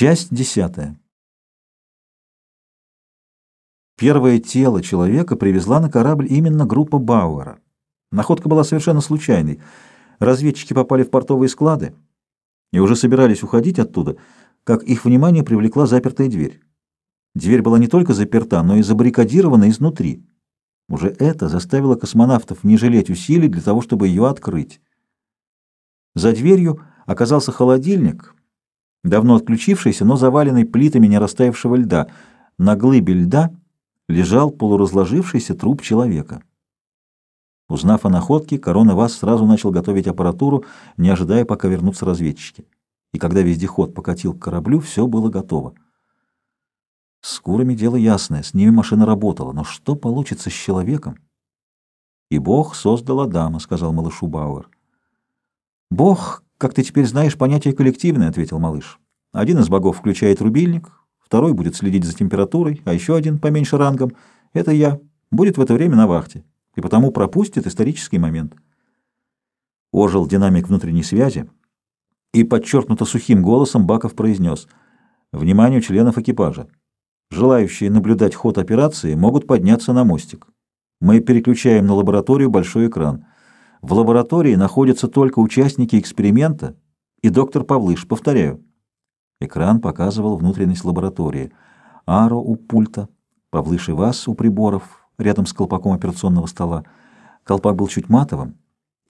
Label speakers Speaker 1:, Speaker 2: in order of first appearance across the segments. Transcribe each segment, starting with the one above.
Speaker 1: Часть десятая. Первое тело человека привезла на корабль именно группа Бауэра. Находка была совершенно случайной. Разведчики попали в портовые склады и уже собирались уходить оттуда, как их внимание привлекла запертая дверь. Дверь была не только заперта, но и забаррикадирована изнутри. Уже это заставило космонавтов не жалеть усилий для того, чтобы ее открыть. За дверью оказался холодильник — давно отключившийся, но заваленный плитами нерастаявшего льда. На глыбе льда лежал полуразложившийся труп человека. Узнав о находке, Корона Вас сразу начал готовить аппаратуру, не ожидая, пока вернутся разведчики. И когда вездеход покатил к кораблю, все было готово. С курами дело ясное, с ними машина работала, но что получится с человеком? «И Бог создал Адама», — сказал малышу Бауэр. «Бог, «Как ты теперь знаешь, понятие коллективное», — ответил малыш. «Один из богов включает рубильник, второй будет следить за температурой, а еще один, поменьше рангом, это я, будет в это время на вахте, и потому пропустит исторический момент». Ожил динамик внутренней связи, и подчеркнуто сухим голосом Баков произнес «Вниманию членов экипажа! Желающие наблюдать ход операции могут подняться на мостик. Мы переключаем на лабораторию большой экран». В лаборатории находятся только участники эксперимента и доктор Павлыш. Повторяю. Экран показывал внутренность лаборатории. Аро у пульта, Павлыш и Вас у приборов, рядом с колпаком операционного стола. Колпак был чуть матовым,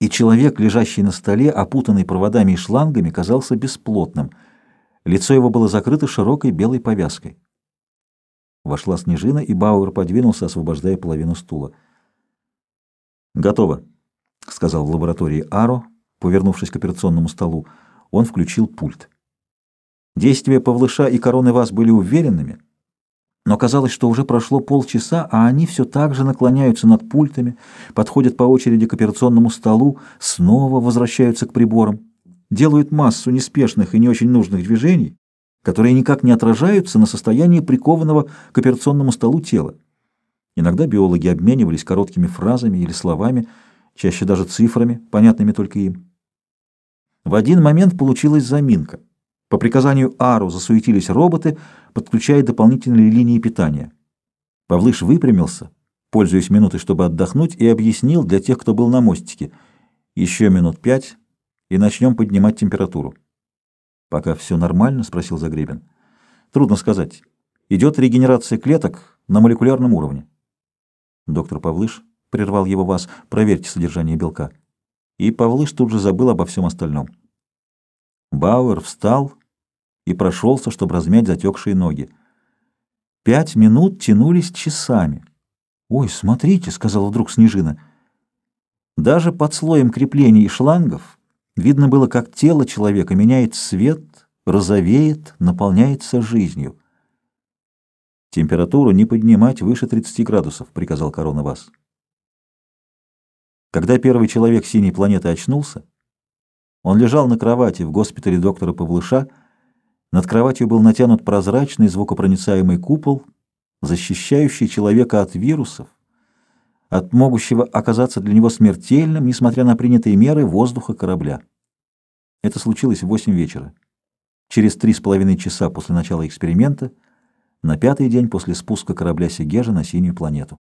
Speaker 1: и человек, лежащий на столе, опутанный проводами и шлангами, казался бесплотным. Лицо его было закрыто широкой белой повязкой. Вошла Снежина, и Бауэр подвинулся, освобождая половину стула. «Готово», — сказал в лаборатории Аро, повернувшись к операционному столу. Он включил пульт. Действия Павлыша и Короны Вас были уверенными, но казалось, что уже прошло полчаса, а они все так же наклоняются над пультами, подходят по очереди к операционному столу, снова возвращаются к приборам, делают массу неспешных и не очень нужных движений, которые никак не отражаются на состоянии прикованного к операционному столу тела. Иногда биологи обменивались короткими фразами или словами, чаще даже цифрами, понятными только им. В один момент получилась заминка. По приказанию Ару засуетились роботы, подключая дополнительные линии питания. Павлыш выпрямился, пользуясь минутой, чтобы отдохнуть, и объяснил для тех, кто был на мостике. Еще минут пять, и начнем поднимать температуру. «Пока все нормально?» — спросил Загребин. «Трудно сказать. Идет регенерация клеток на молекулярном уровне». Доктор Павлыш — прервал его вас, — проверьте содержание белка. И Павлыш тут же забыл обо всем остальном. Бауэр встал и прошелся, чтобы размять затекшие ноги. Пять минут тянулись часами. «Ой, смотрите», — сказала вдруг Снежина. Даже под слоем креплений и шлангов видно было, как тело человека меняет цвет, розовеет, наполняется жизнью. «Температуру не поднимать выше 30 градусов», — приказал Корона Вас. Когда первый человек синей планеты очнулся, он лежал на кровати в госпитале доктора Павлыша. Над кроватью был натянут прозрачный звукопроницаемый купол, защищающий человека от вирусов, от могущего оказаться для него смертельным, несмотря на принятые меры воздуха корабля. Это случилось в 8 вечера. Через три с половиной часа после начала эксперимента, на пятый день после спуска корабля Сегежа на синюю планету.